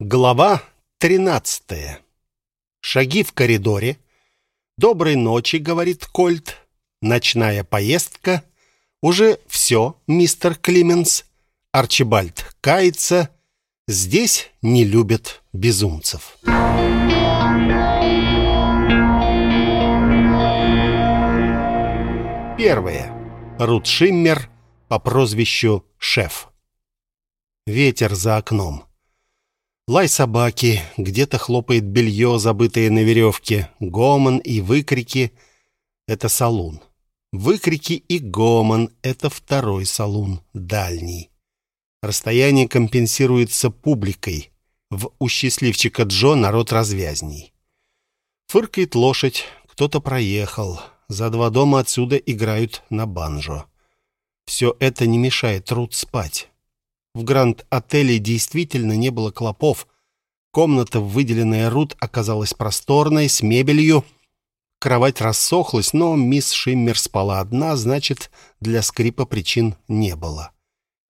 Глава 13. Шаги в коридоре. Доброй ночи, говорит Кольт. Ночная поездка. Уже все, мистер Клименс. Арчибальд кается. Здесь не любят безумцев. Первое. Рут Шиммер по прозвищу Шеф. Ветер за окном. Лай собаки, где-то хлопает белье, забытое на веревке, гомон и выкрики — это салун. Выкрики и гомон — это второй салун, дальний. Расстояние компенсируется публикой. В у счастливчика Джо народ развязней. Фыркает лошадь, кто-то проехал. За два дома отсюда играют на банджо. Все это не мешает труд спать. В Гранд-отеле действительно не было клопов. Комната, выделенная Рут, оказалась просторной, с мебелью. Кровать рассохлась, но мисс Шиммер спала одна, значит, для скрипа причин не было.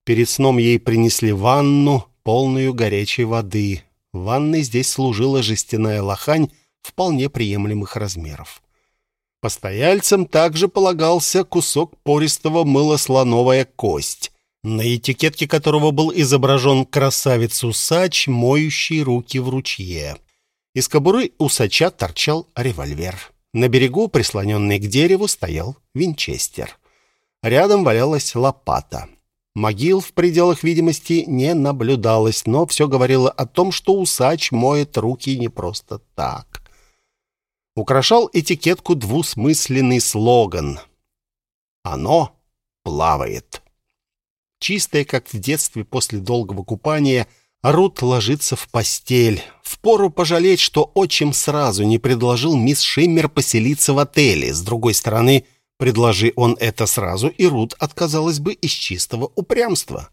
Перед сном ей принесли ванну, полную горячей воды. В ванной здесь служила жестяная лохань вполне приемлемых размеров. Постояльцам также полагался кусок пористого мыла слоновая кость на этикетке которого был изображен красавец-усач, моющий руки в ручье. Из кобуры усача торчал револьвер. На берегу, прислоненный к дереву, стоял винчестер. Рядом валялась лопата. Могил в пределах видимости не наблюдалось, но все говорило о том, что усач моет руки не просто так. Украшал этикетку двусмысленный слоган «Оно плавает». Чистая, как в детстве после долгого купания, Рут ложится в постель. Впору пожалеть, что отчим сразу не предложил мисс Шиммер поселиться в отеле. С другой стороны, предложи он это сразу, и Рут отказалась бы из чистого упрямства.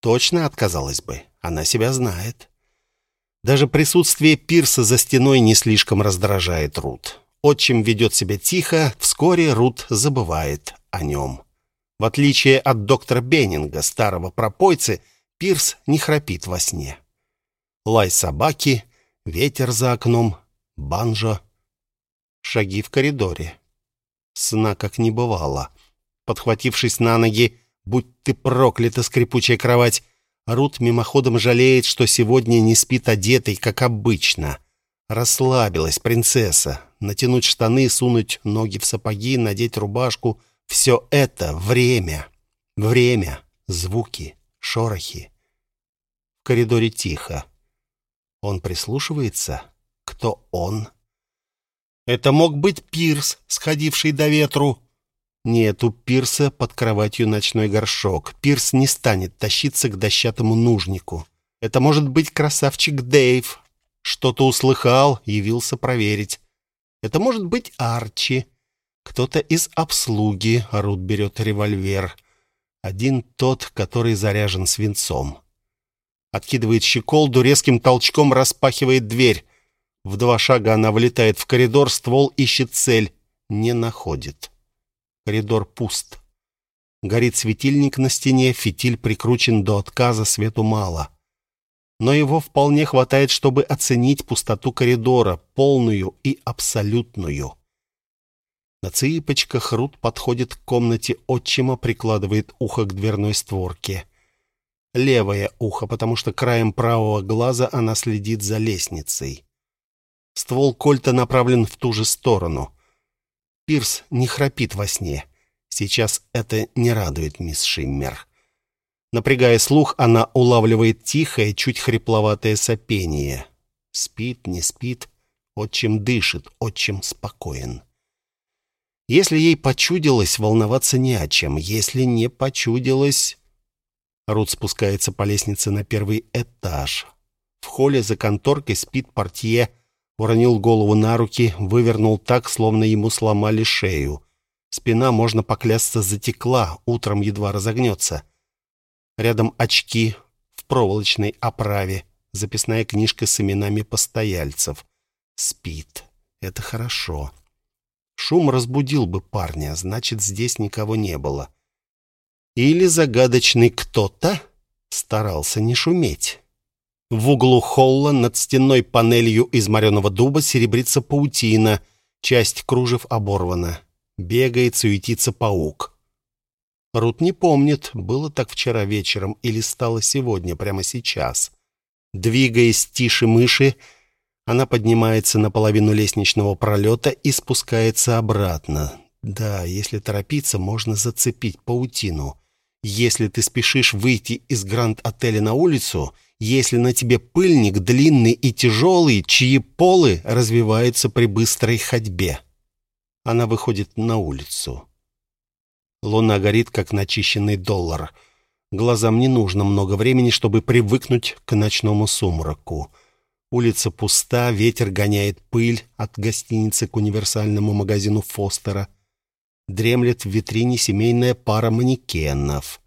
Точно отказалась бы. Она себя знает. Даже присутствие Пирса за стеной не слишком раздражает Рут. Отчим ведет себя тихо, вскоре Рут забывает о нем. В отличие от доктора Беннинга, старого пропойцы, Пирс не храпит во сне. Лай собаки, ветер за окном, банджо, шаги в коридоре. Сна как не бывало. Подхватившись на ноги, будь ты проклята, скрипучая кровать, Рут мимоходом жалеет, что сегодня не спит одетой, как обычно. Расслабилась принцесса. Натянуть штаны, сунуть ноги в сапоги, надеть рубашку — все это время. Время, звуки, шорохи. В коридоре тихо. Он прислушивается. Кто он? Это мог быть Пирс, сходивший до ветру. Нет, у Пирса под кроватью ночной горшок. Пирс не станет тащиться к дощатому нужнику. Это может быть красавчик Дэйв. Что-то услыхал, явился проверить. Это может быть Арчи. Кто-то из обслуги, Рут берет револьвер. Один тот, который заряжен свинцом. Откидывает щеколду, резким толчком распахивает дверь. В два шага она влетает в коридор, ствол ищет цель. Не находит. Коридор пуст. Горит светильник на стене, фитиль прикручен до отказа, свету мало. Но его вполне хватает, чтобы оценить пустоту коридора, полную и абсолютную. На цыпочках Рут подходит к комнате отчима, прикладывает ухо к дверной створке. Левое ухо, потому что краем правого глаза она следит за лестницей. Ствол кольта направлен в ту же сторону. Пирс не храпит во сне. Сейчас это не радует мисс Шиммер. Напрягая слух, она улавливает тихое, чуть хрипловатое сопение. Спит, не спит, отчим дышит, отчим спокоен. Если ей почудилось, волноваться не о чем. Если не почудилось... Рут спускается по лестнице на первый этаж. В холле за конторкой спит портье, уронил голову на руки, вывернул так, словно ему сломали шею. Спина, можно поклясться, затекла, утром едва разогнется. Рядом очки в проволочной оправе, записная книжка с именами постояльцев. Спит. Это хорошо. Шум разбудил бы парня, значит, здесь никого не было. Или загадочный кто-то старался не шуметь. В углу холла над стенной панелью из мореного дуба серебрится паутина, часть кружев оборвана. Бегает, суетится паук. Рут не помнит, было так вчера вечером или стало сегодня, прямо сейчас. Двигаясь тише мыши, она поднимается на половину лестничного пролета и спускается обратно. Да, если торопиться, можно зацепить паутину. Если ты спешишь выйти из гранд-отеля на улицу, если на тебе пыльник длинный и тяжелый, чьи полы развиваются при быстрой ходьбе. Она выходит на улицу. Луна горит, как начищенный доллар. Глазам не нужно много времени, чтобы привыкнуть к ночному сумраку. Улица пуста, ветер гоняет пыль от гостиницы к универсальному магазину Фостера. Дремлет в витрине семейная пара манекенов.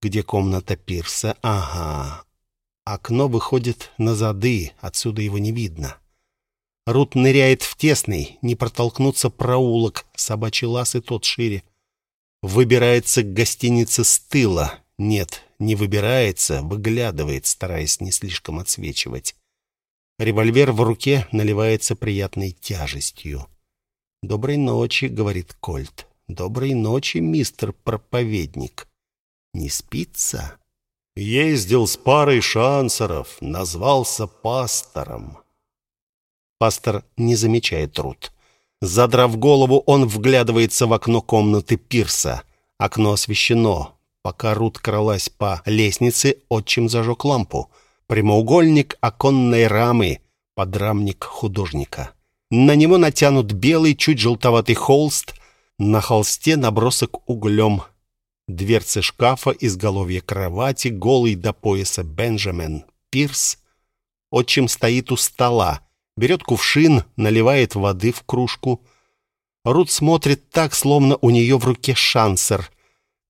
Где комната Пирса? Ага, Окно выходит на зады, отсюда его не видно. Рут ныряет в тесный, не протолкнуться проулок, собачий лаз и тот шире. Выбирается к гостинице с тыла. Нет, не выбирается, выглядывает, стараясь не слишком отсвечивать. Револьвер в руке наливается приятной тяжестью. «Доброй ночи», — говорит Кольт. «Доброй ночи, мистер проповедник». «Не спится?» Ездил с парой шансеров, назвался пастором. Пастор не замечает труд. Задрав голову, он вглядывается в окно комнаты Пирса. Окно освещено. Пока Рут кралась по лестнице, отчим зажег лампу. Прямоугольник оконной рамы, подрамник художника. На него натянут белый, чуть желтоватый холст. На холсте набросок углем дверцы шкафа, изголовье кровати, голый до пояса Бенджамин Пирс. Отчим стоит у стола, берет кувшин, наливает воды в кружку. Рут смотрит так, словно у нее в руке шансер.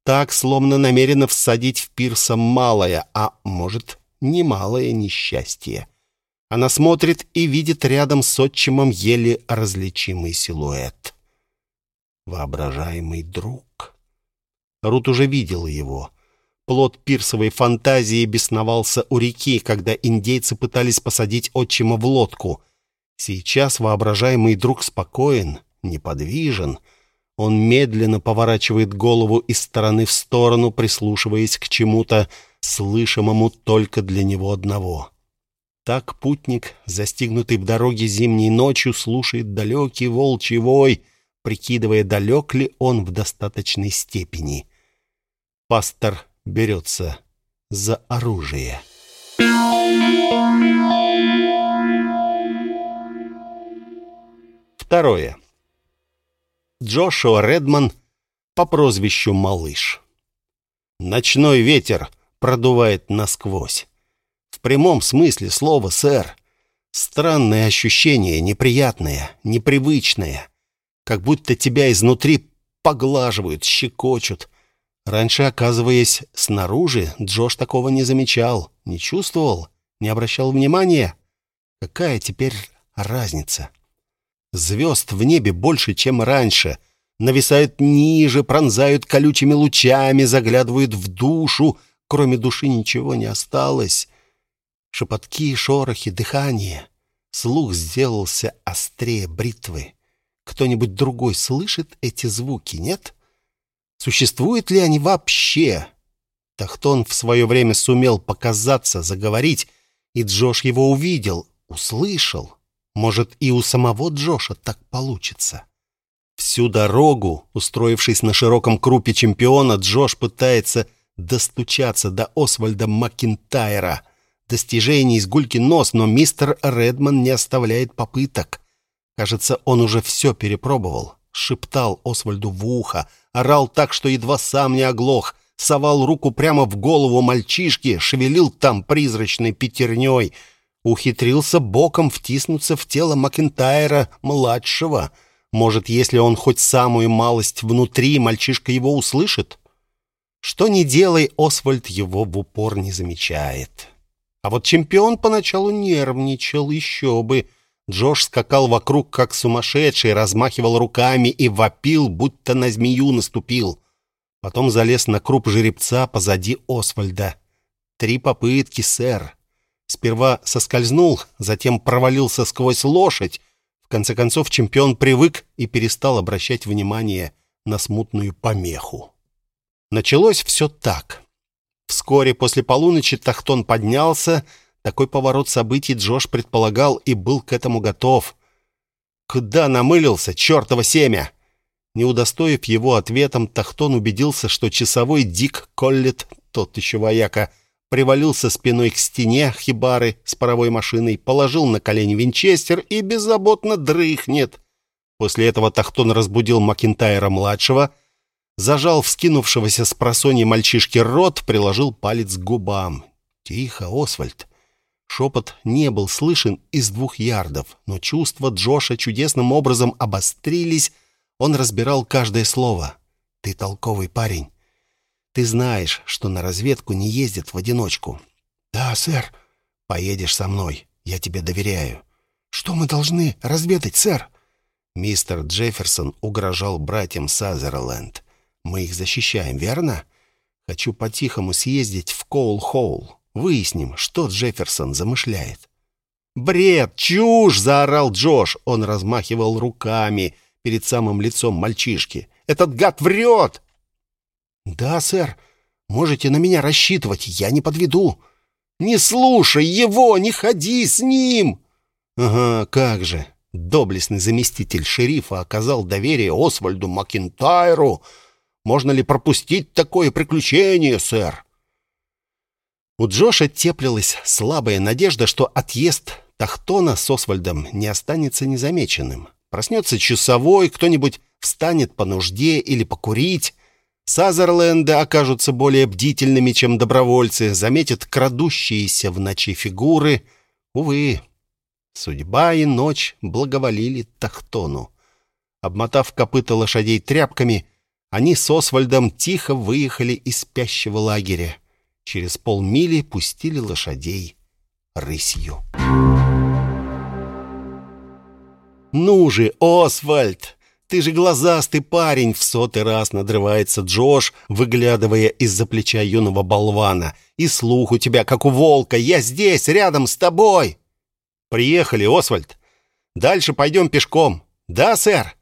Так, словно намерена всадить в Пирса малое, а может, немалое несчастье. Она смотрит и видит рядом с отчимом еле различимый силуэт. Воображаемый друг. Рут уже видела его. Плод пирсовой фантазии бесновался у реки, когда индейцы пытались посадить отчима в лодку. Сейчас воображаемый друг спокоен, неподвижен. Он медленно поворачивает голову из стороны в сторону, прислушиваясь к чему-то, слышимому только для него одного. Так путник, застигнутый в дороге зимней ночью, слушает далекий волчий вой — прикидывая, далек ли он в достаточной степени. Пастор берется за оружие. Второе. Джошуа Редман по прозвищу Малыш. Ночной ветер продувает насквозь. В прямом смысле слова, сэр. Странное ощущение, неприятное, непривычное как будто тебя изнутри поглаживают, щекочут. Раньше, оказываясь снаружи, Джош такого не замечал, не чувствовал, не обращал внимания. Какая теперь разница? Звезд в небе больше, чем раньше. Нависают ниже, пронзают колючими лучами, заглядывают в душу. Кроме души ничего не осталось. Шепотки, шорохи, дыхание. Слух сделался острее бритвы. Кто-нибудь другой слышит эти звуки, нет? Существуют ли они вообще? Тахтон в свое время сумел показаться, заговорить, и Джош его увидел, услышал. Может, и у самого Джоша так получится. Всю дорогу, устроившись на широком крупе чемпиона, Джош пытается достучаться до Освальда Макинтайра. Достижений с гульки нос, но мистер Редман не оставляет попыток. Кажется, он уже все перепробовал. Шептал Освальду в ухо, орал так, что едва сам не оглох, совал руку прямо в голову мальчишки, шевелил там призрачной пятерней, ухитрился боком втиснуться в тело Макентайра-младшего. Может, если он хоть самую малость внутри, мальчишка его услышит? Что ни делай, Освальд его в упор не замечает. А вот чемпион поначалу нервничал, еще бы. Джош скакал вокруг, как сумасшедший, размахивал руками и вопил, будто на змею наступил. Потом залез на круп жеребца позади Освальда. «Три попытки, сэр. Сперва соскользнул, затем провалился сквозь лошадь. В конце концов чемпион привык и перестал обращать внимание на смутную помеху. Началось все так. Вскоре после полуночи Тахтон поднялся. Такой поворот событий Джош предполагал и был к этому готов. «Куда намылился, чертово семя?» Не удостоив его ответом, Тахтон убедился, что часовой Дик Коллет, тот еще вояка, привалился спиной к стене хибары с паровой машиной, положил на колени винчестер и беззаботно дрыхнет. После этого Тахтон разбудил Макинтайра-младшего, зажал вскинувшегося с просонья мальчишки рот, приложил палец к губам. «Тихо, Освальд!» Шепот не был слышен из двух ярдов, но чувства Джоша чудесным образом обострились, он разбирал каждое слово. «Ты толковый парень. Ты знаешь, что на разведку не ездят в одиночку». «Да, сэр». «Поедешь со мной. Я тебе доверяю». «Что мы должны разведать, сэр?» Мистер Джефферсон угрожал братьям Сазерленд. «Мы их защищаем, верно? Хочу по-тихому съездить в Коул-Хоул. Выясним, что Джефферсон замышляет». «Бред! Чушь!» — заорал Джош. Он размахивал руками — перед самым лицом мальчишки. «Этот гад врет!» «Да, сэр, можете на меня рассчитывать, я не подведу». «Не слушай его, не ходи с ним!» «Ага, как же!» Доблестный заместитель шерифа оказал доверие Освальду Макинтайру. «Можно ли пропустить такое приключение, сэр?» У Джоша теплилась слабая надежда, что отъезд Тахтона с Освальдом не останется незамеченным. Проснется часовой, кто-нибудь встанет по нужде или покурить. Сазерленды окажутся более бдительными, чем добровольцы, заметят крадущиеся в ночи фигуры. Увы, судьба и ночь благоволили Тахтону. Обмотав копыта лошадей тряпками, они с Освальдом тихо выехали из спящего лагеря. Через полмили пустили лошадей рысью. «Ну же, Освальд! Ты же глазастый парень!» В сотый раз надрывается Джош, выглядывая из-за плеча юного болвана. «И слух у тебя, как у волка! Я здесь, рядом с тобой!» «Приехали, Освальд! Дальше пойдем пешком!» «Да, сэр!»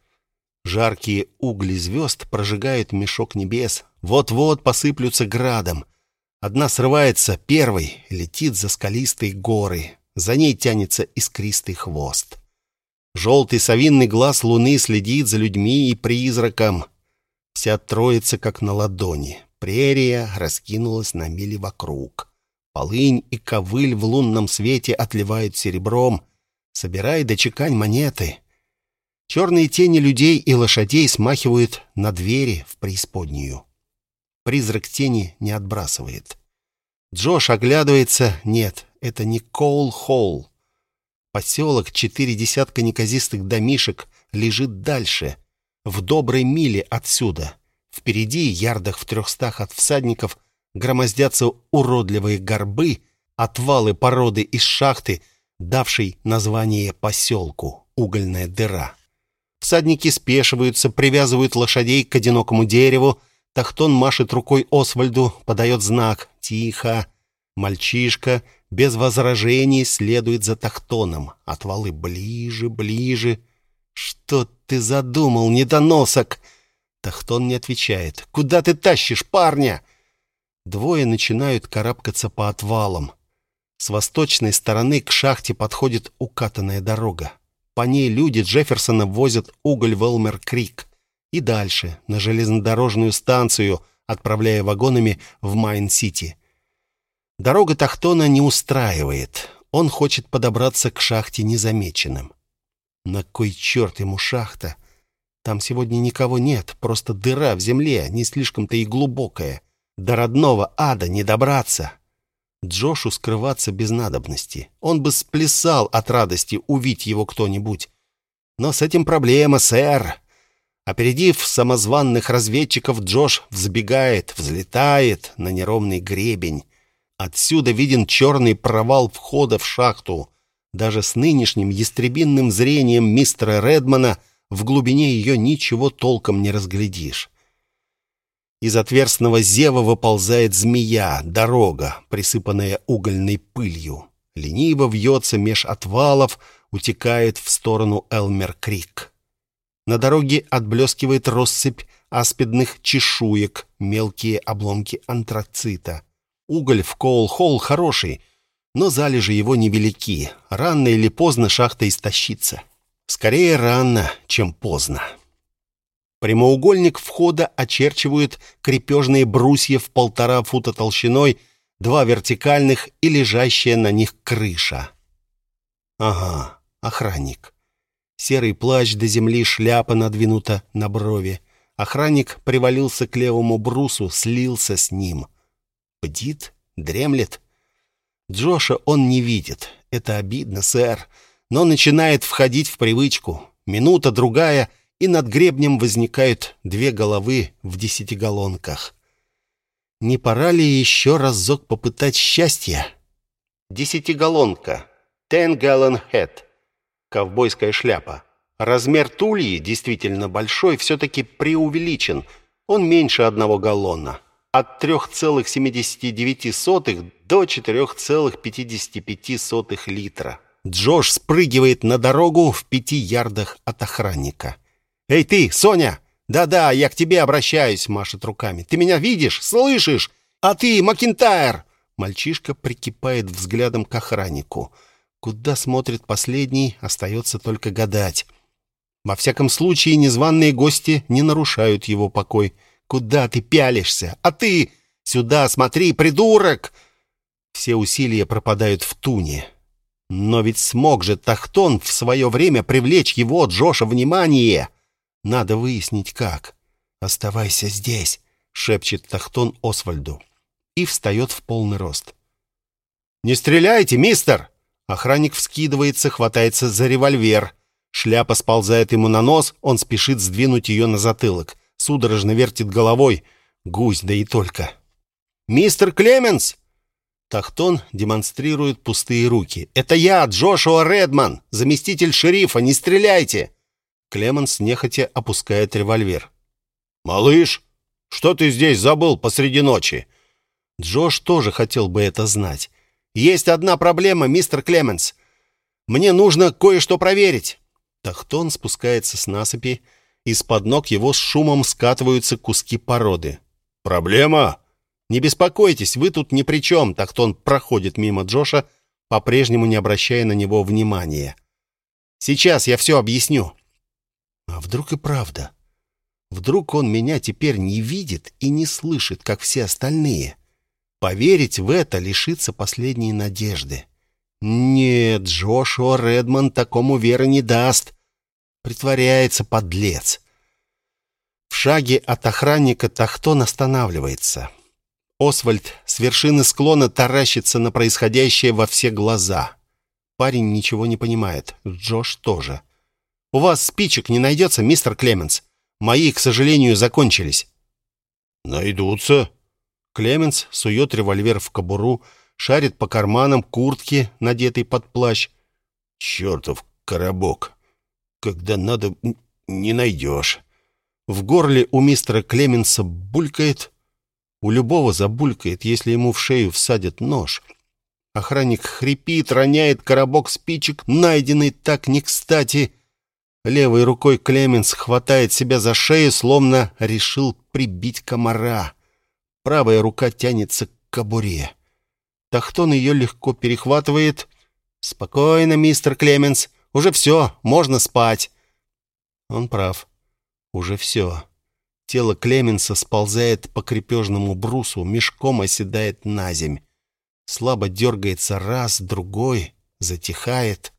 Жаркие угли звезд прожигают мешок небес. Вот-вот посыплются градом. Одна срывается первой, летит за скалистые горы. За ней тянется искристый хвост. Желтый совинный глаз луны следит за людьми и призраком. Вся троица как на ладони. Прерия раскинулась на мили вокруг. Полынь и ковыль в лунном свете отливают серебром. Собирай да чекань монеты. Черные тени людей и лошадей смахивают на двери в преисподнюю. Призрак тени не отбрасывает. Джош оглядывается. Нет, это не Коул-Холл. Поселок, четыре десятка неказистых домишек, лежит дальше, в доброй миле отсюда. Впереди, ярдах в трехстах от всадников, громоздятся уродливые горбы, отвалы породы из шахты, давшей название поселку «Угольная дыра». Всадники спешиваются, привязывают лошадей к одинокому дереву. Тахтон машет рукой Освальду, подает знак «Тихо». Мальчишка без возражений следует за Тахтоном. Отвалы ближе, ближе. «Что ты задумал, недоносок?» Тахтон не отвечает. «Куда ты тащишь парня?» Двое начинают карабкаться по отвалам. С восточной стороны к шахте подходит укатанная дорога. По ней люди Джефферсона возят уголь в Элмер-Крик. И дальше, на железнодорожную станцию, отправляя вагонами в Майн-Сити. Дорога Тахтона не устраивает. Он хочет подобраться к шахте незамеченным. На кой черт ему шахта? Там сегодня никого нет, просто дыра в земле, не слишком-то и глубокая. До родного ада не добраться. Джошу скрываться без надобности. Он бы сплясал от радости, увидеть его кто-нибудь. Но с этим проблема, сэр. Опередив самозванных разведчиков, Джош взбегает, взлетает на неровный гребень. Отсюда виден черный провал входа в шахту. Даже с нынешним ястребинным зрением мистера Редмана в глубине ее ничего толком не разглядишь. Из отверстного зева выползает змея, дорога, присыпанная угольной пылью. лениво вьется меж отвалов, утекает в сторону Элмер-Крик. На дороге отблескивает россыпь аспидных чешуек, мелкие обломки антрацита. Уголь в Коул-Холл хороший, но залежи его невелики. Рано или поздно шахта истощится. Скорее рано, чем поздно. Прямоугольник входа очерчивают крепежные брусья в полтора фута толщиной, два вертикальных и лежащая на них крыша. Ага, охранник. Серый плащ до земли, шляпа надвинута на брови. Охранник привалился к левому брусу, слился с ним. Бдит, дремлет. Джоша он не видит. Это обидно, сэр. Но начинает входить в привычку. Минута, другая, и над гребнем возникают две головы в десятигаллонках. Не пора ли еще разок попытать счастье? Десятигаллонка. Ten gallon head. Ковбойская шляпа. Размер тульи действительно большой, все-таки преувеличен. Он меньше одного галлона. От 3,79 до 4,55 литра. Джош спрыгивает на дорогу в пяти ярдах от охранника. «Эй ты, Соня!» «Да-да, я к тебе обращаюсь», — машет руками. «Ты меня видишь? Слышишь? А ты, Макинтайр!» Мальчишка прикипает взглядом к охраннику. Куда смотрит последний, остается только гадать. Во всяком случае, незваные гости не нарушают его покой. «Куда ты пялишься? А ты? Сюда смотри, придурок!» Все усилия пропадают в туне. Но ведь смог же Тахтон в свое время привлечь его, Джоша, внимание. Надо выяснить, как. «Оставайся здесь», — шепчет Тахтон Освальду. И встает в полный рост. «Не стреляйте, мистер!» Охранник вскидывается, хватается за револьвер. Шляпа сползает ему на нос, он спешит сдвинуть ее на затылок. Судорожно вертит головой. Гусь, да и только. «Мистер Клеменс!» Тахтон демонстрирует пустые руки. «Это я, Джошуа Редман, заместитель шерифа, не стреляйте!» Клеменс нехотя опускает револьвер. «Малыш, что ты здесь забыл посреди ночи?» Джош тоже хотел бы это знать. «Есть одна проблема, мистер Клеменс. Мне нужно кое-что проверить». Тахтон спускается с насыпи. Из-под ног его с шумом скатываются куски породы. «Проблема?» «Не беспокойтесь, вы тут ни при чем», — Тахтон проходит мимо Джоша, по-прежнему не обращая на него внимания. «Сейчас я все объясню». А вдруг и правда? Вдруг он меня теперь не видит и не слышит, как все остальные? Поверить в это лишиться последней надежды. Нет, Джошуа Редман такому веры не даст. Притворяется подлец. В шаге от охранника Тахтон останавливается. Освальд с вершины склона таращится на происходящее во все глаза. Парень ничего не понимает. Джош тоже. — у вас спичек не найдется, мистер Клеменс? Мои, к сожалению, закончились». «Найдутся». Клеменс сует револьвер в кобуру, шарит по карманам куртки, надетой под плащ. «Чертов коробок! Когда надо, не найдешь». В горле у мистера Клеменса булькает. У любого забулькает, если ему в шею всадят нож. Охранник хрипит, роняет коробок спичек, найденный так не кстати. Левой рукой Клеменс хватает себя за шею, словно решил прибить комара. Правая рука тянется к кобуре. Тахтон ее легко перехватывает. «Спокойно, мистер Клеменс. Уже все, можно спать». Он прав. Уже все. Тело Клеменса сползает по крепежному брусу, мешком оседает на земь. Слабо дергается раз, другой, затихает.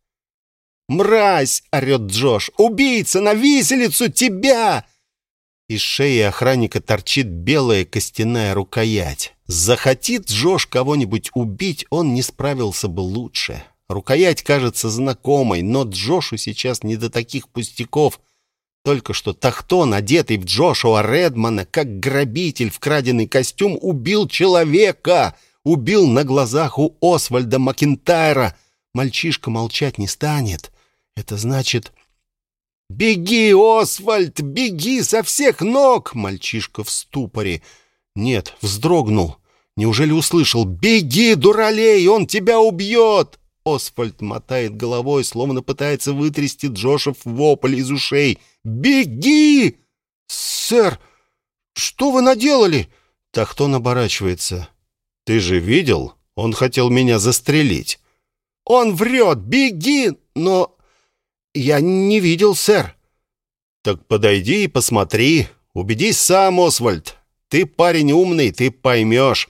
«Мразь!» — орет Джош. «Убийца! На виселицу! Тебя!» Из шеи охранника торчит белая костяная рукоять. Захотит Джош кого-нибудь убить, он не справился бы лучше. Рукоять кажется знакомой, но Джошу сейчас не до таких пустяков. Только что Тахтон, одетый в Джошуа Редмана, как грабитель в краденый костюм, убил человека. Убил на глазах у Освальда Макинтайра. Мальчишка молчать не станет. Это значит... «Беги, Освальд, беги со всех ног!» Мальчишка в ступоре. Нет, вздрогнул. Неужели услышал? «Беги, дуралей, он тебя убьет!» Освальд мотает головой, словно пытается вытрясти Джошев вопль из ушей. «Беги!» «Сэр, что вы наделали?» Тахтон оборачивается. «Ты же видел? Он хотел меня застрелить». «Он врет! Беги!» «Но я не видел, сэр». «Так подойди и посмотри. Убедись сам, Освальд. Ты парень умный, ты поймешь».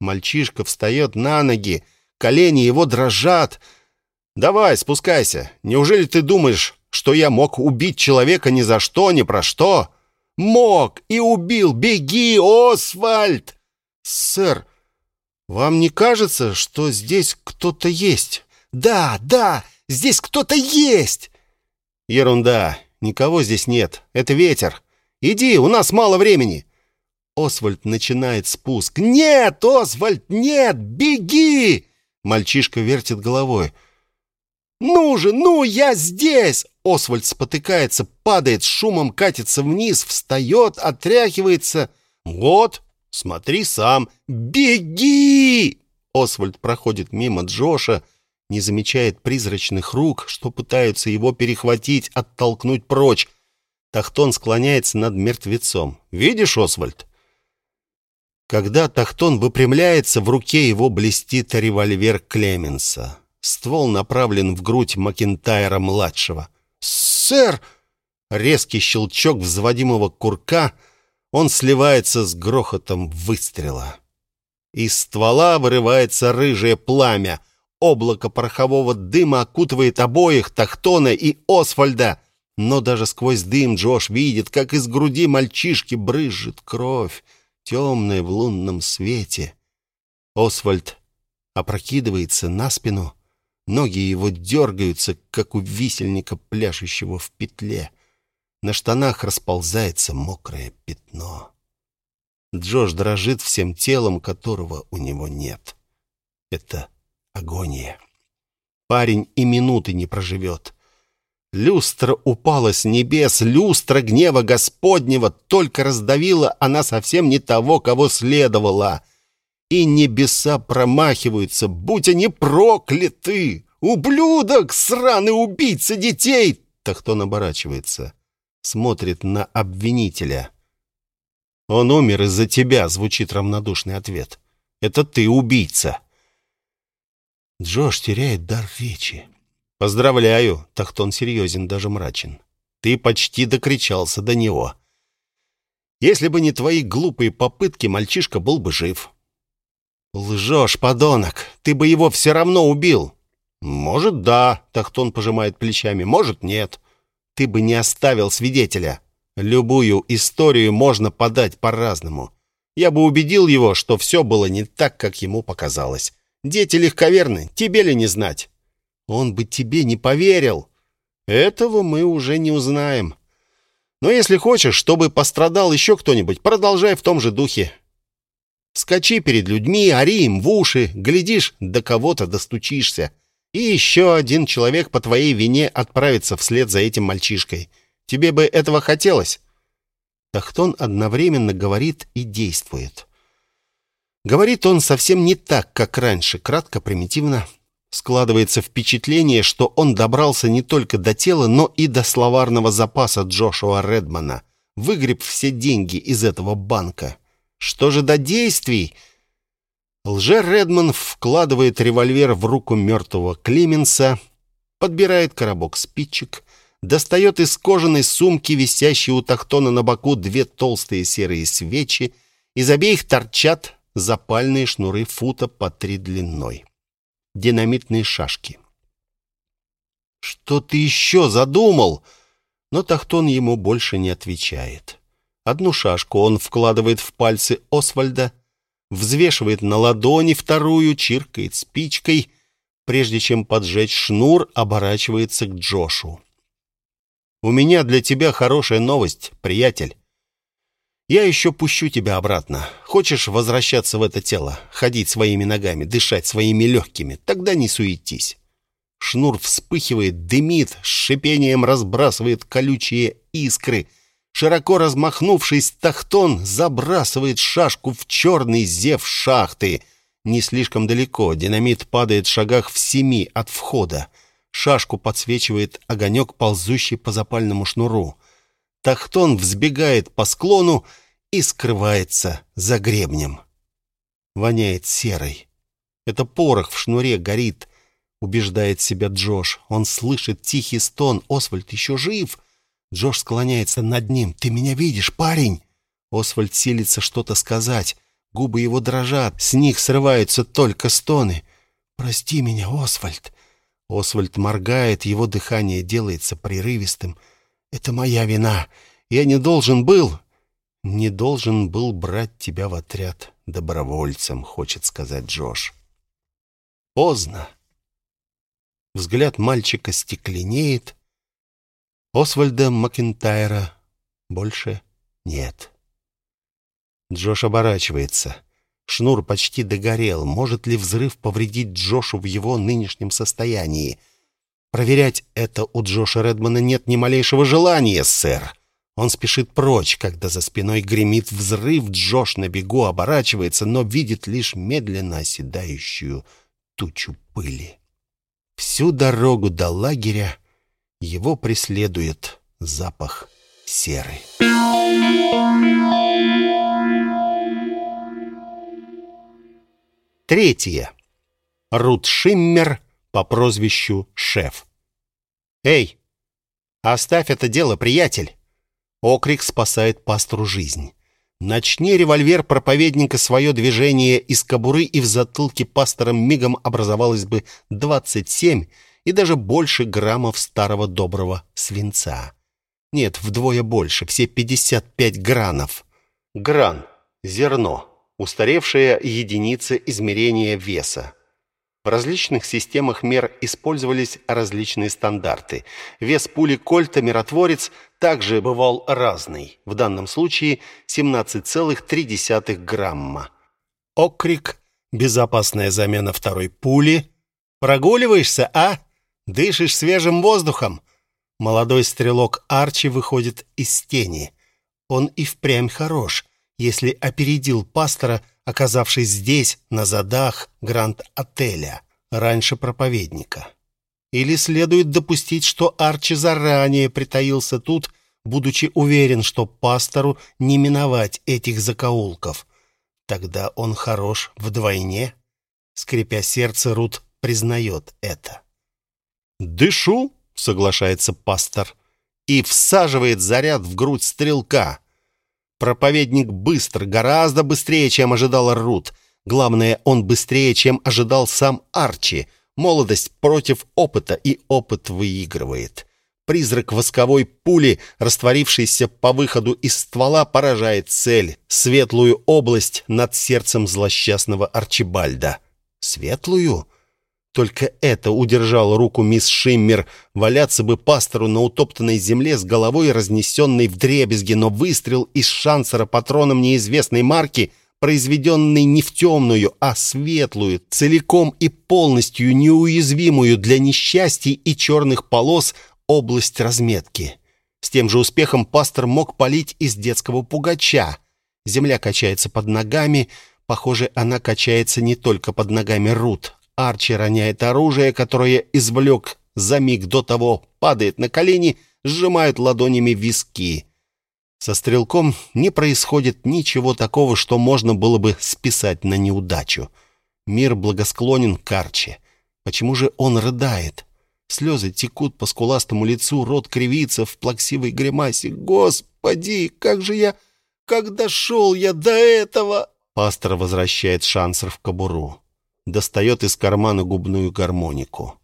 Мальчишка встает на ноги, колени его дрожат. «Давай, спускайся. Неужели ты думаешь, что я мог убить человека ни за что, ни про что?» «Мог и убил! Беги, Освальд!» «Сэр, вам не кажется, что здесь кто-то есть?» «Да, да, здесь кто-то есть!» «Ерунда, никого здесь нет. Это ветер. Иди, у нас мало времени!» Освальд начинает спуск. «Нет, Освальд, нет! Беги!» Мальчишка вертит головой. «Ну же, ну, я здесь!» Освальд спотыкается, падает, с шумом катится вниз, встает, отряхивается. «Вот, смотри сам! Беги!» Освальд проходит мимо Джоша, не замечает призрачных рук, что пытаются его перехватить, оттолкнуть прочь. Тахтон склоняется над мертвецом. «Видишь, Освальд?» Когда Тахтон выпрямляется, в руке его блестит револьвер Клеменса. Ствол направлен в грудь Макентайра-младшего. «Сэр!» Резкий щелчок взводимого курка, он сливается с грохотом выстрела. Из ствола вырывается рыжее пламя. Облако порохового дыма окутывает обоих, Тахтона и Освальда. Но даже сквозь дым Джош видит, как из груди мальчишки брызжет кровь темное в лунном свете. Освальд опрокидывается на спину, ноги его дергаются, как у висельника, пляшущего в петле. На штанах расползается мокрое пятно. Джош дрожит всем телом, которого у него нет. Это агония. Парень и минуты не проживет. Люстра упала с небес, люстра гнева Господнего, только раздавила она совсем не того, кого следовало. И небеса промахиваются, будь они прокляты! Ублюдок, сраный убийца детей! Тахтон оборачивается, смотрит на обвинителя. «Он умер из-за тебя», — звучит равнодушный ответ. «Это ты убийца». Джош теряет дар речи. «Поздравляю!» — Тахтон серьезен, даже мрачен. «Ты почти докричался до него. Если бы не твои глупые попытки, мальчишка был бы жив». «Лжешь, подонок! Ты бы его все равно убил!» «Может, да», — Тахтон пожимает плечами, «может, нет. Ты бы не оставил свидетеля. Любую историю можно подать по-разному. Я бы убедил его, что все было не так, как ему показалось. Дети легковерны, тебе ли не знать?» Он бы тебе не поверил. Этого мы уже не узнаем. Но если хочешь, чтобы пострадал еще кто-нибудь, продолжай в том же духе. Скачи перед людьми, ори им в уши, глядишь, до кого-то достучишься. И еще один человек по твоей вине отправится вслед за этим мальчишкой. Тебе бы этого хотелось?» Тахтон одновременно говорит и действует. Говорит он совсем не так, как раньше, кратко, примитивно. Складывается впечатление, что он добрался не только до тела, но и до словарного запаса Джошуа Редмана, выгреб все деньги из этого банка. Что же до действий? Лже Редман вкладывает револьвер в руку мертвого Клеменса, подбирает коробок спичек, достает из кожаной сумки, висящей у тахтона на боку, две толстые серые свечи, из обеих торчат запальные шнуры фута по три длиной динамитные шашки. «Что ты еще задумал?» Но Тахтон ему больше не отвечает. Одну шашку он вкладывает в пальцы Освальда, взвешивает на ладони вторую, чиркает спичкой, прежде чем поджечь шнур, оборачивается к Джошу. «У меня для тебя хорошая новость, приятель. Я еще пущу тебя обратно. Хочешь возвращаться в это тело, ходить своими ногами, дышать своими легкими? Тогда не суетись. Шнур вспыхивает, дымит, с шипением разбрасывает колючие искры. Широко размахнувшись, Тахтон забрасывает шашку в черный зев шахты. не слишком далеко. Динамит падает в шагах в семи от входа. Шашку подсвечивает огонек, ползущий по запальному шнуру. Тахтон взбегает по склону и скрывается за гребнем. Воняет серой. Это порох в шнуре горит, убеждает себя Джош. Он слышит тихий стон. Освальд еще жив. Джош склоняется над ним. «Ты меня видишь, парень?» Освальд силится что-то сказать. Губы его дрожат, с них срываются только стоны. «Прости меня, Освальд!» Освальд моргает, его дыхание делается прерывистым. «Это моя вина. Я не должен был...» «Не должен был брать тебя в отряд добровольцем», — хочет сказать Джош. Поздно. Взгляд мальчика стекленеет. Освальда Макентайра больше нет. Джош оборачивается. Шнур почти догорел. Может ли взрыв повредить Джошу в его нынешнем состоянии? Проверять это у Джоша Редмана нет ни малейшего желания, сэр. Он спешит прочь, когда за спиной гремит взрыв. Джош на бегу оборачивается, но видит лишь медленно оседающую тучу пыли. Всю дорогу до лагеря его преследует запах серы. Третье. Рут Шиммер по прозвищу Шеф. «Эй, оставь это дело, приятель!» Окрик спасает пастору жизнь. Начни револьвер проповедника свое движение из кобуры, и в затылке пастора мигом образовалось бы 27 и даже больше граммов старого доброго свинца. Нет, вдвое больше, все 55 гранов. Гран – зерно, устаревшая единица измерения веса. В различных системах мер использовались различные стандарты. Вес пули Кольта «Миротворец» также бывал разный. В данном случае 17,3 грамма. Окрик «Безопасная замена второй пули». «Прогуливаешься, а? Дышишь свежим воздухом?» Молодой стрелок Арчи выходит из тени. Он и впрямь хорош, если опередил пастора оказавшись здесь, на задах Гранд-отеля, раньше проповедника. Или следует допустить, что Арчи заранее притаился тут, будучи уверен, что пастору не миновать этих закоулков. Тогда он хорош вдвойне. Скрипя сердце, Рут признает это. «Дышу», — соглашается пастор, и всаживает заряд в грудь стрелка. Проповедник быстр, гораздо быстрее, чем ожидал Рут. Главное, он быстрее, чем ожидал сам Арчи. Молодость против опыта, и опыт выигрывает. Призрак восковой пули, растворившийся по выходу из ствола, поражает цель — светлую область над сердцем злосчастного Арчибальда. Светлую? Только это удержало руку мисс Шиммер. Валяться бы пастору на утоптанной земле с головой, разнесенной в дребезги, но выстрел из шансера патроном неизвестной марки, произведенный не в темную, а светлую, целиком и полностью неуязвимую для несчастий и черных полос область разметки. С тем же успехом пастор мог палить из детского пугача. Земля качается под ногами, Похоже, она качается не только под ногами Рут, Арчи роняет оружие, которое извлек за миг до того, падает на колени, сжимает ладонями виски. Со стрелком не происходит ничего такого, что можно было бы списать на неудачу. Мир благосклонен к Арчи. Почему же он рыдает? Слезы текут по скуластому лицу, рот кривится в плаксивой гримасе. «Господи, как же я... Как дошел я до этого?» Пастор возвращает шансер в кобуру достает из кармана губную гармонику.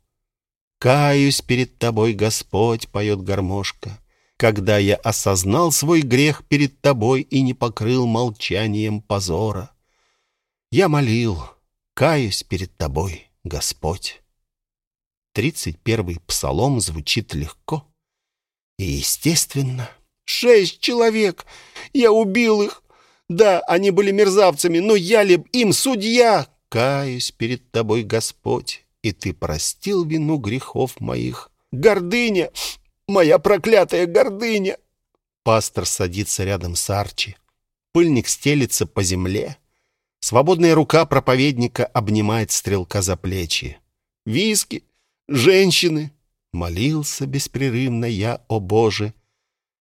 «Каюсь перед тобой, Господь», — поет гармошка, «когда я осознал свой грех перед тобой и не покрыл молчанием позора. Я молил, каюсь перед тобой, Господь». Тридцать первый псалом звучит легко и естественно. «Шесть человек! Я убил их! Да, они были мерзавцами, но я ли им судья? Каюсь перед тобой, Господь, и ты простил вину грехов моих. Гордыня! Моя проклятая гордыня!» Пастор садится рядом с Арчи. Пыльник стелится по земле. Свободная рука проповедника обнимает стрелка за плечи. «Виски! Женщины!» Молился беспрерывно я, о Боже!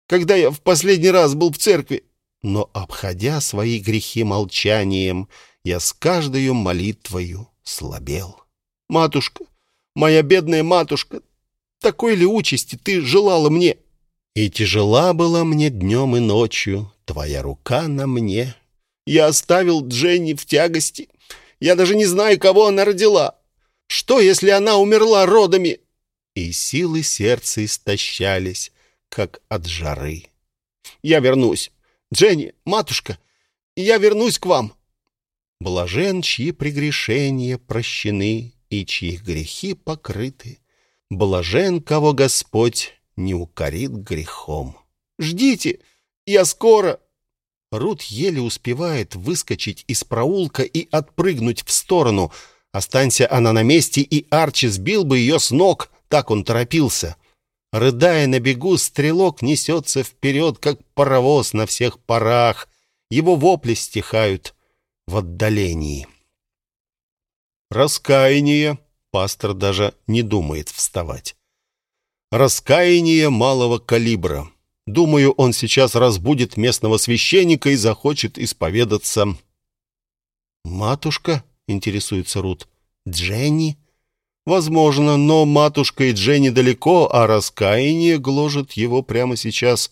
Когда я в последний раз был в церкви? Но, обходя свои грехи молчанием, я с каждою молитвою слабел. «Матушка, моя бедная матушка, такой ли участи ты желала мне?» «И тяжела была мне днем и ночью твоя рука на мне. Я оставил Дженни в тягости. Я даже не знаю, кого она родила. Что, если она умерла родами?» И силы сердца истощались, как от жары. «Я вернусь. Дженни, матушка, я вернусь к вам. Блажен, чьи прегрешения прощены и чьи грехи покрыты. Блажен, кого Господь не укорит грехом. «Ждите! Я скоро!» Рут еле успевает выскочить из проулка и отпрыгнуть в сторону. Останься она на месте, и Арчи сбил бы ее с ног, так он торопился. Рыдая на бегу, стрелок несется вперед, как паровоз на всех парах. Его вопли стихают в отдалении. Раскаяние. Пастор даже не думает вставать. Раскаяние малого калибра. Думаю, он сейчас разбудит местного священника и захочет исповедаться. «Матушка?» — интересуется Рут. «Дженни?» Возможно, но матушка и Дженни далеко, а раскаяние гложет его прямо сейчас.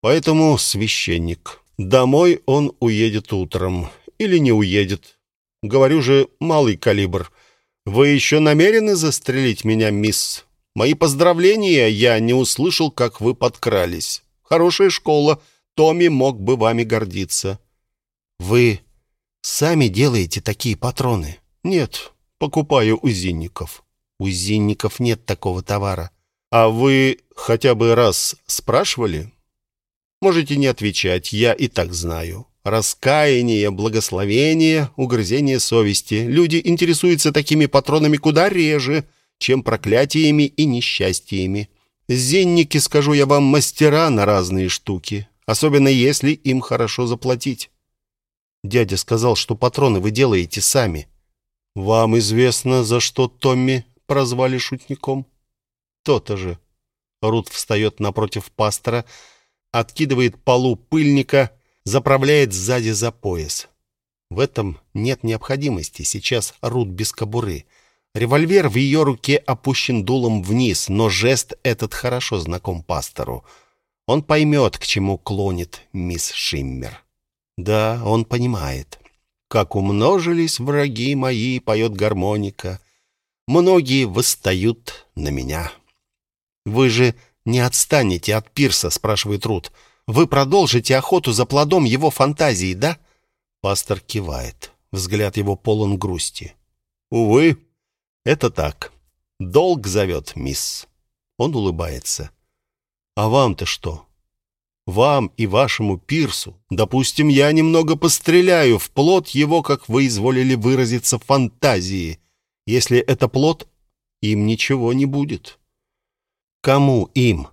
Поэтому священник. Домой он уедет утром. Или не уедет. Говорю же, малый калибр. Вы еще намерены застрелить меня, мисс? Мои поздравления, я не услышал, как вы подкрались. Хорошая школа. Томми мог бы вами гордиться. Вы сами делаете такие патроны? Нет, покупаю у зинников. У зинников нет такого товара. А вы хотя бы раз спрашивали? Можете не отвечать, я и так знаю. Раскаяние, благословение, угрызение совести. Люди интересуются такими патронами куда реже, чем проклятиями и несчастьями. Зенники, скажу я вам, мастера на разные штуки, особенно если им хорошо заплатить. Дядя сказал, что патроны вы делаете сами. «Вам известно, за что Томми прозвали шутником?» «То-то же». Рут встает напротив пастора, откидывает полу пыльника, заправляет сзади за пояс. В этом нет необходимости. Сейчас Рут без кобуры. Револьвер в ее руке опущен дулом вниз, но жест этот хорошо знаком пастору. Он поймет, к чему клонит мисс Шиммер. Да, он понимает. Как умножились враги мои, поет гармоника. Многие восстают на меня. Вы же не отстанете от пирса, спрашивает Рут. Вы продолжите охоту за плодом его фантазии, да? Пастор кивает. Взгляд его полон грусти. Увы, это так. Долг зовет, мисс. Он улыбается. А вам-то что? вам и вашему пирсу. Допустим, я немного постреляю в плод его, как вы изволили выразиться, фантазии. Если это плод, им ничего не будет. Кому им?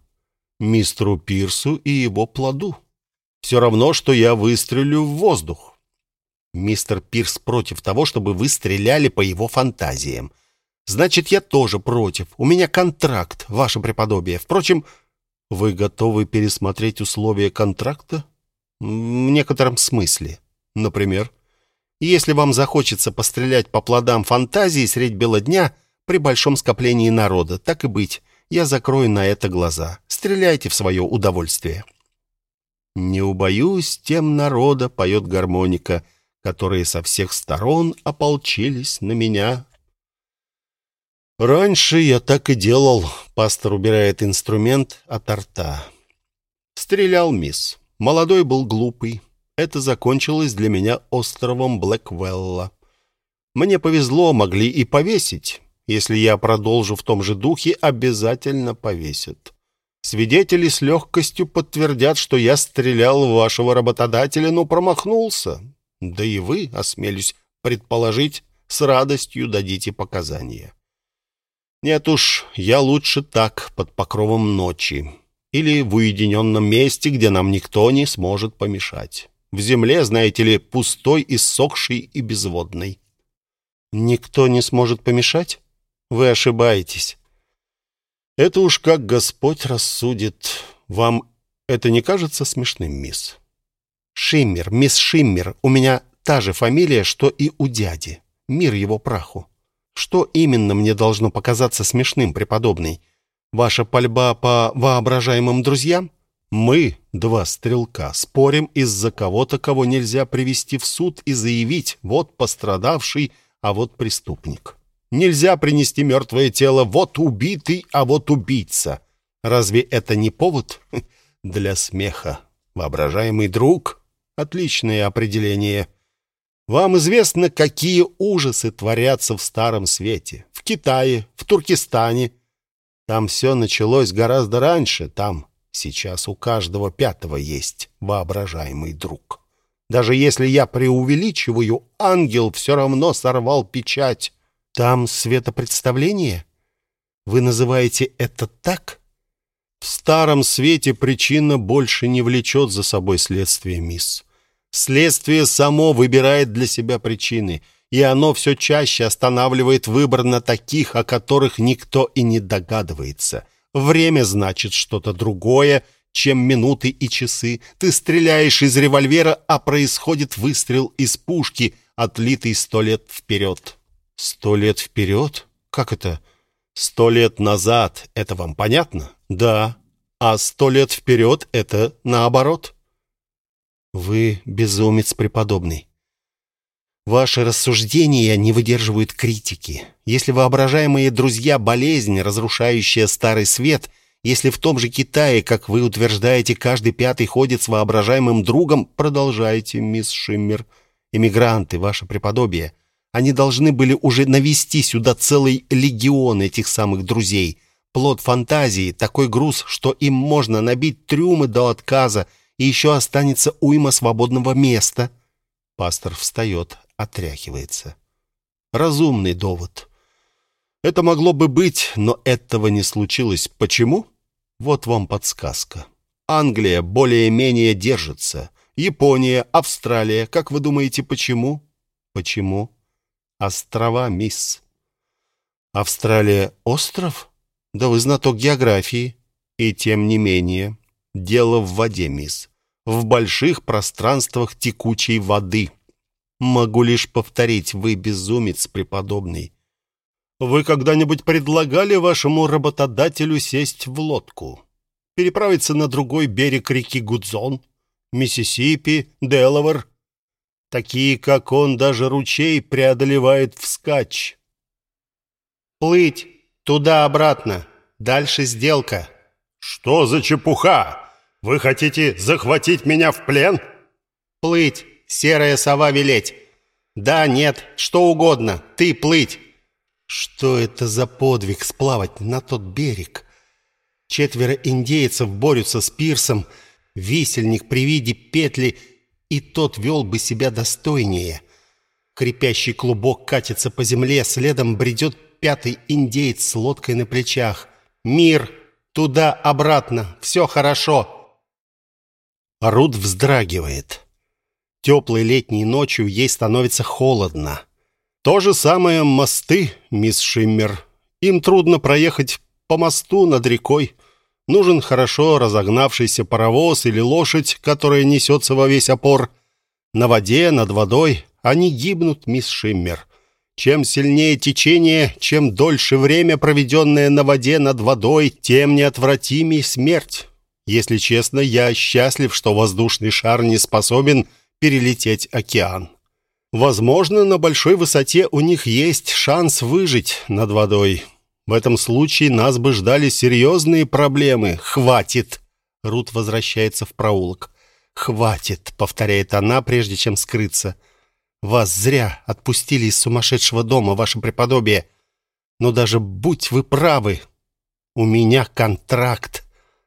Мистеру Пирсу и его плоду. Все равно, что я выстрелю в воздух. Мистер Пирс против того, чтобы вы стреляли по его фантазиям. Значит, я тоже против. У меня контракт, ваше преподобие. Впрочем, вы готовы пересмотреть условия контракта? В некотором смысле. Например, если вам захочется пострелять по плодам фантазии средь бела дня при большом скоплении народа, так и быть, я закрою на это глаза. Стреляйте в свое удовольствие. Не убоюсь тем народа, поет гармоника, которые со всех сторон ополчились на меня. Раньше я так и делал. Пастор убирает инструмент от рта. Стрелял мисс. Молодой был глупый. Это закончилось для меня островом Блэквелла. Мне повезло, могли и повесить. Если я продолжу в том же духе, обязательно повесят. Свидетели с легкостью подтвердят, что я стрелял в вашего работодателя, но промахнулся. Да и вы, осмелюсь предположить, с радостью дадите показания. Нет уж, я лучше так, под покровом ночи. Или в уединенном месте, где нам никто не сможет помешать. В земле, знаете ли, пустой, иссохший и безводный. Никто не сможет помешать? Вы ошибаетесь. Это уж как Господь рассудит. Вам это не кажется смешным, мисс? Шиммер, мисс Шиммер, у меня та же фамилия, что и у дяди. Мир его праху. Что именно мне должно показаться смешным, преподобный? Ваша пальба по воображаемым друзьям? Мы, два стрелка, спорим из-за кого-то, кого нельзя привести в суд и заявить: вот пострадавший, а вот преступник. Нельзя принести мертвое тело, вот убитый, а вот убийца. Разве это не повод для смеха? Воображаемый друг отличное определение. Вам известно, какие ужасы творятся в старом свете, в Китае, в Туркестане. Там все началось гораздо раньше, там сейчас у каждого пятого есть воображаемый друг. Даже если я преувеличиваю, ангел все равно сорвал печать. Там светопредставление? Вы называете это так? В старом свете причина больше не влечет за собой следствие, мисс. Следствие само выбирает для себя причины, и оно все чаще останавливает выбор на таких, о которых никто и не догадывается. Время значит что-то другое, чем минуты и часы. Ты стреляешь из револьвера, а происходит выстрел из пушки, отлитый сто лет вперед. Сто лет вперед? Как это? Сто лет назад. Это вам понятно? Да. А сто лет вперед — это наоборот. Вы безумец преподобный. Ваши рассуждения не выдерживают критики. Если воображаемые друзья болезнь, разрушающая старый свет, если в том же Китае, как вы утверждаете, каждый пятый ходит с воображаемым другом, продолжайте, мисс Шиммер. Эмигранты, ваше преподобие, они должны были уже навести сюда целый легион этих самых друзей. Плод фантазии, такой груз, что им можно набить трюмы до отказа и еще останется уйма свободного места. Пастор встает, отряхивается. Разумный довод. Это могло бы быть, но этого не случилось. Почему? Вот вам подсказка. Англия более-менее держится. Япония, Австралия. Как вы думаете, почему? Почему? Острова, мисс. Австралия — остров? Да вы знаток географии. И тем не менее, Дело в воде, мисс. В больших пространствах текучей воды. Могу лишь повторить, вы безумец преподобный. Вы когда-нибудь предлагали вашему работодателю сесть в лодку, переправиться на другой берег реки Гудзон, Миссисипи, Делавер? Такие, как он, даже ручей преодолевает вскачь. Плыть туда-обратно. Дальше сделка. Что за чепуха? Вы хотите захватить меня в плен? Плыть, серая сова велеть. Да, нет, что угодно, ты плыть. Что это за подвиг сплавать на тот берег? Четверо индейцев борются с пирсом. Висельник при виде петли, и тот вел бы себя достойнее. Крепящий клубок катится по земле, следом бредет пятый индейец с лодкой на плечах. Мир, туда-обратно, все хорошо. Рут вздрагивает. Теплой летней ночью ей становится холодно. То же самое мосты, мисс Шиммер. Им трудно проехать по мосту над рекой. Нужен хорошо разогнавшийся паровоз или лошадь, которая несется во весь опор. На воде, над водой они гибнут, мисс Шиммер. Чем сильнее течение, чем дольше время, проведенное на воде над водой, тем неотвратимей смерть. Если честно, я счастлив, что воздушный шар не способен перелететь океан. Возможно, на большой высоте у них есть шанс выжить над водой. В этом случае нас бы ждали серьезные проблемы. Хватит. Рут возвращается в проулок. Хватит, повторяет она, прежде чем скрыться. Вас зря отпустили из сумасшедшего дома, ваше преподобие. Но даже будь вы правы, у меня контракт.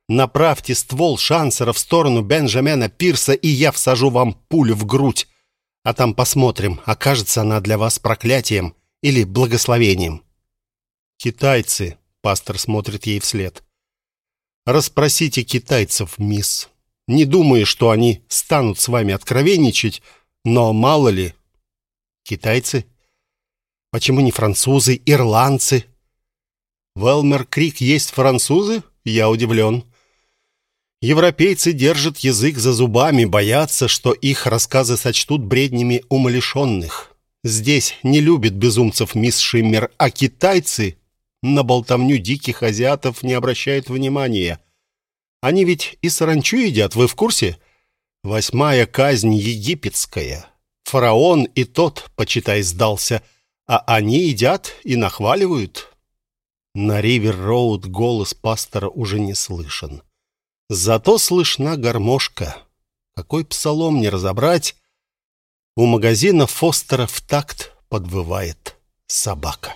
Направьте ствол шансера в сторону Бенджамина Пирса, и я всажу вам пулю в грудь. А там посмотрим, окажется она для вас проклятием или благословением. Китайцы, пастор смотрит ей вслед. Расспросите китайцев, мисс. Не думаю, что они станут с вами откровенничать, но мало ли. Китайцы? Почему не французы, ирландцы? В Элмер-Крик есть французы? Я удивлен. Европейцы держат язык за зубами, боятся, что их рассказы сочтут бреднями умалишенных. Здесь не любят безумцев мисс Шиммер, а китайцы на болтовню диких азиатов не обращают внимания. Они ведь и саранчу едят, вы в курсе? Восьмая казнь египетская. Фараон и тот, почитай, сдался, а они едят и нахваливают. На Ривер-Роуд голос пастора уже не слышен. Зато слышна гармошка. Какой псалом не разобрать. У магазина Фостера в такт подвывает собака.